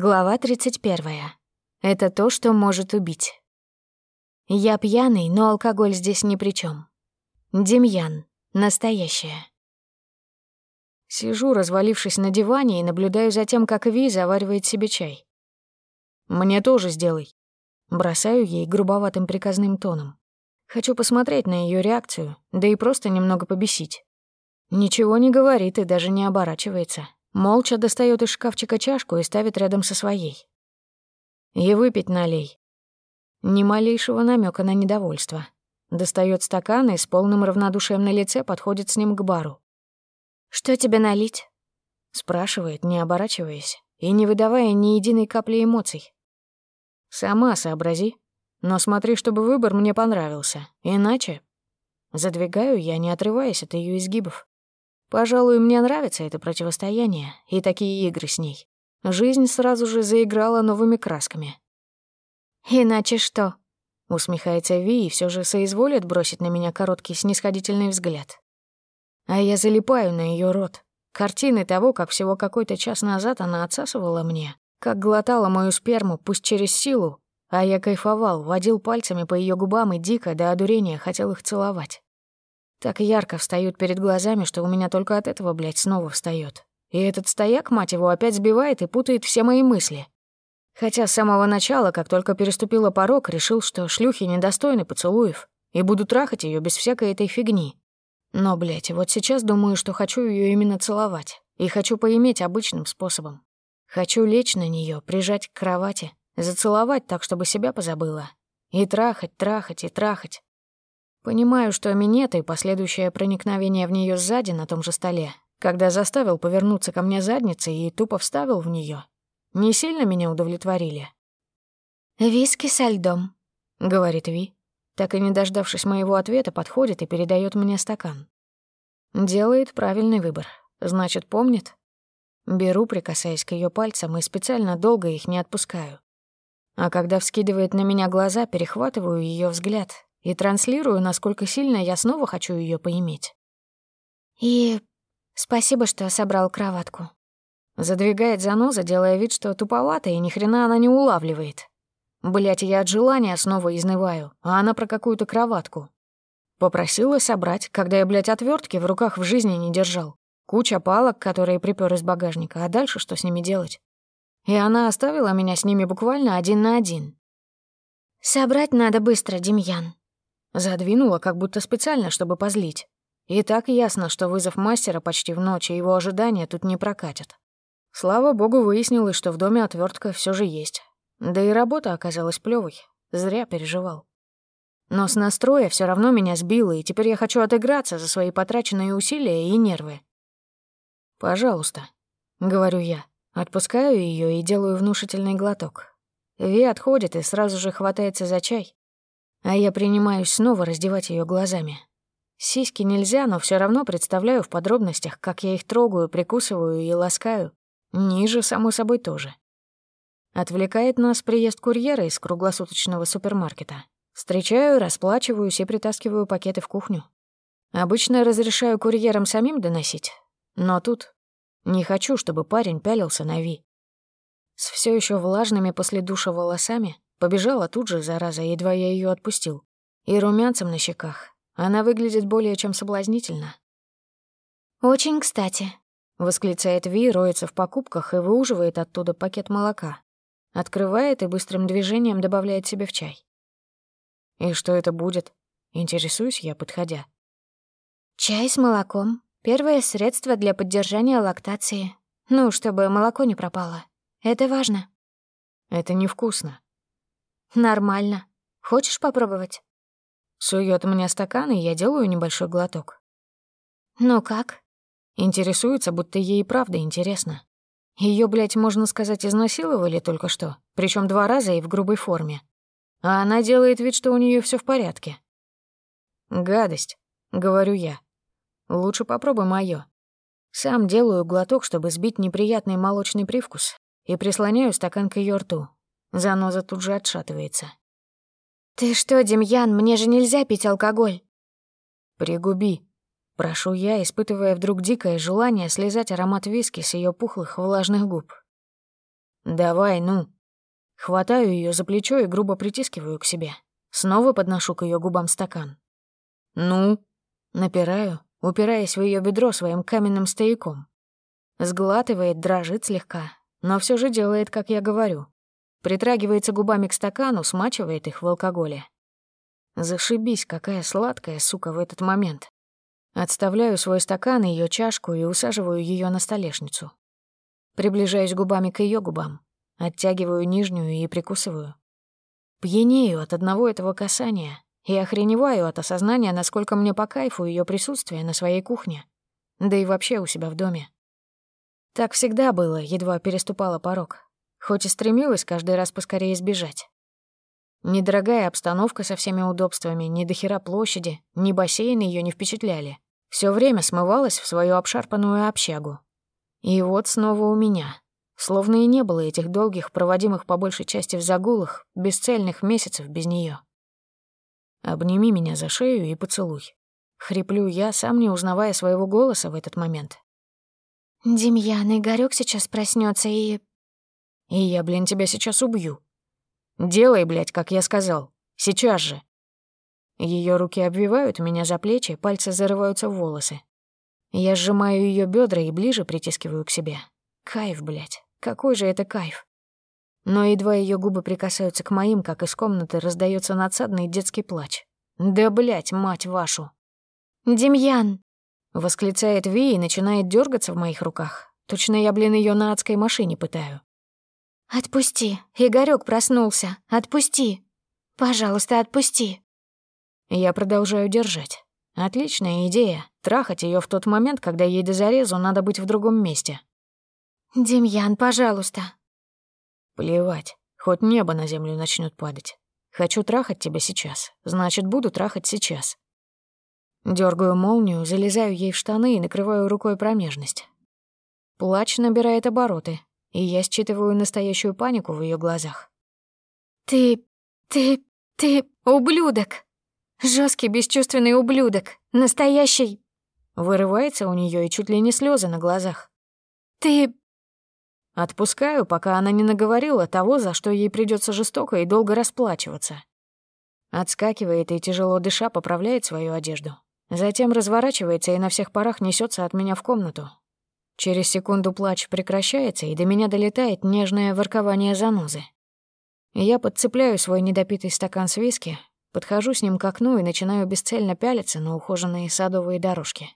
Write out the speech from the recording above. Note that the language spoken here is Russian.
Глава 31. Это то, что может убить. Я пьяный, но алкоголь здесь ни при чем. Демьян. Настоящая. Сижу, развалившись на диване, и наблюдаю за тем, как Ви заваривает себе чай. «Мне тоже сделай». Бросаю ей грубоватым приказным тоном. Хочу посмотреть на ее реакцию, да и просто немного побесить. Ничего не говорит и даже не оборачивается. Молча достает из шкафчика чашку и ставит рядом со своей. «И выпить налей». Ни малейшего намека на недовольство. Достает стакан и с полным равнодушием на лице подходит с ним к бару. «Что тебе налить?» Спрашивает, не оборачиваясь и не выдавая ни единой капли эмоций. «Сама сообрази. Но смотри, чтобы выбор мне понравился. Иначе...» Задвигаю я, не отрываясь от ее изгибов. Пожалуй, мне нравится это противостояние и такие игры с ней. Жизнь сразу же заиграла новыми красками. «Иначе что?» — усмехается Ви и все же соизволит бросить на меня короткий снисходительный взгляд. А я залипаю на ее рот. Картины того, как всего какой-то час назад она отсасывала мне, как глотала мою сперму, пусть через силу, а я кайфовал, водил пальцами по ее губам и дико до одурения хотел их целовать. Так ярко встают перед глазами, что у меня только от этого, блядь, снова встает. И этот стояк, мать его, опять сбивает и путает все мои мысли. Хотя с самого начала, как только переступила порог, решил, что шлюхи недостойны поцелуев, и буду трахать ее без всякой этой фигни. Но, блядь, вот сейчас думаю, что хочу ее именно целовать. И хочу поиметь обычным способом. Хочу лечь на нее, прижать к кровати, зацеловать так, чтобы себя позабыла. И трахать, трахать и трахать. Понимаю, что минет и последующее проникновение в нее сзади на том же столе, когда заставил повернуться ко мне задницей и тупо вставил в нее, не сильно меня удовлетворили. «Виски со льдом», — говорит Ви. Так и не дождавшись моего ответа, подходит и передает мне стакан. Делает правильный выбор. Значит, помнит? Беру, прикасаясь к ее пальцам, и специально долго их не отпускаю. А когда вскидывает на меня глаза, перехватываю ее взгляд и транслирую, насколько сильно я снова хочу ее поиметь. И спасибо, что собрал кроватку. Задвигает заноза, делая вид, что туповата, и ни хрена она не улавливает. Блять, я от желания снова изнываю, а она про какую-то кроватку. Попросила собрать, когда я, блядь, отвертки в руках в жизни не держал. Куча палок, которые припер из багажника, а дальше что с ними делать? И она оставила меня с ними буквально один на один. «Собрать надо быстро, Демьян», Задвинула, как будто специально, чтобы позлить. И так ясно, что вызов мастера почти в ночь, и его ожидания тут не прокатят. Слава богу, выяснилось, что в доме отвертка все же есть. Да и работа оказалась плевой. Зря переживал. Но с настроя все равно меня сбило, и теперь я хочу отыграться за свои потраченные усилия и нервы. «Пожалуйста», — говорю я. Отпускаю ее и делаю внушительный глоток. Ви отходит и сразу же хватается за чай, а я принимаюсь снова раздевать ее глазами. Сиськи нельзя, но все равно представляю в подробностях, как я их трогаю, прикусываю и ласкаю. Ниже, само собой, тоже. Отвлекает нас приезд курьера из круглосуточного супермаркета. Встречаю, расплачиваюсь и притаскиваю пакеты в кухню. Обычно разрешаю курьерам самим доносить, но тут не хочу, чтобы парень пялился на Ви. С все еще влажными после душа волосами Побежала тут же, зараза, едва я ее отпустил. И румянцем на щеках. Она выглядит более чем соблазнительно. «Очень кстати», — восклицает Ви, роется в покупках и выуживает оттуда пакет молока. Открывает и быстрым движением добавляет себе в чай. «И что это будет?» — интересуюсь я, подходя. «Чай с молоком. Первое средство для поддержания лактации. Ну, чтобы молоко не пропало. Это важно». «Это невкусно», Нормально. Хочешь попробовать? Сует мне стакан, и я делаю небольшой глоток. Ну как? Интересуется, будто ей и правда интересно. Ее, блядь, можно сказать, изнасиловали только что, причем два раза и в грубой форме. А она делает вид, что у нее все в порядке. Гадость, говорю я. Лучше попробуй моё. Сам делаю глоток, чтобы сбить неприятный молочный привкус, и прислоняю стакан к ее рту, Заноза тут же отшатывается. «Ты что, Демьян, мне же нельзя пить алкоголь!» «Пригуби!» Прошу я, испытывая вдруг дикое желание слезать аромат виски с ее пухлых влажных губ. «Давай, ну». Хватаю ее за плечо и грубо притискиваю к себе. Снова подношу к ее губам стакан. «Ну?» Напираю, упираясь в ее бедро своим каменным стояком. Сглатывает, дрожит слегка, но все же делает, как я говорю. Притрагивается губами к стакану, смачивает их в алкоголе. Зашибись, какая сладкая, сука, в этот момент. Отставляю свой стакан и ее чашку и усаживаю ее на столешницу. Приближаюсь губами к ее губам, оттягиваю нижнюю и прикусываю. Пьянею от одного этого касания и охреневаю от осознания, насколько мне по кайфу ее присутствие на своей кухне, да и вообще у себя в доме. Так всегда было, едва переступала порог, хоть и стремилась каждый раз поскорее сбежать. Недорогая обстановка со всеми удобствами, ни дохера площади, ни бассейн ее не впечатляли. Все время смывалась в свою обшарпанную общагу. И вот снова у меня. Словно и не было этих долгих, проводимых по большей части в загулах, бесцельных месяцев без нее. Обними меня за шею и поцелуй. Хриплю я, сам не узнавая своего голоса в этот момент. Демьян, Игорёк сейчас проснется и... И я, блин, тебя сейчас убью. Делай, блядь, как я сказал. Сейчас же. Ее руки обвивают меня за плечи, пальцы зарываются в волосы. Я сжимаю ее бедра и ближе притискиваю к себе. Кайф, блядь. Какой же это кайф. Но едва ее губы прикасаются к моим, как из комнаты раздается надсадный детский плач. «Да, блядь, мать вашу!» «Демьян!» — восклицает Ви и начинает дергаться в моих руках. Точно я, блин, ее на адской машине пытаю. «Отпусти! Игорёк проснулся! Отпусти! Пожалуйста, отпусти!» Я продолжаю держать. Отличная идея — трахать ее в тот момент, когда ей до зарезу надо быть в другом месте. «Демьян, пожалуйста!» Плевать, хоть небо на землю начнет падать. Хочу трахать тебя сейчас, значит, буду трахать сейчас. Дергаю молнию, залезаю ей в штаны и накрываю рукой промежность. Плач набирает обороты, и я считываю настоящую панику в ее глазах. «Ты... ты... ты... ублюдок! Жесткий бесчувственный ублюдок! Настоящий...» Вырывается у нее и чуть ли не слезы на глазах. «Ты...» Отпускаю, пока она не наговорила того, за что ей придется жестоко и долго расплачиваться. Отскакивает и, тяжело дыша, поправляет свою одежду. Затем разворачивается и на всех парах несется от меня в комнату, Через секунду плач прекращается, и до меня долетает нежное воркование занозы. Я подцепляю свой недопитый стакан с виски, подхожу с ним к окну и начинаю бесцельно пялиться на ухоженные садовые дорожки.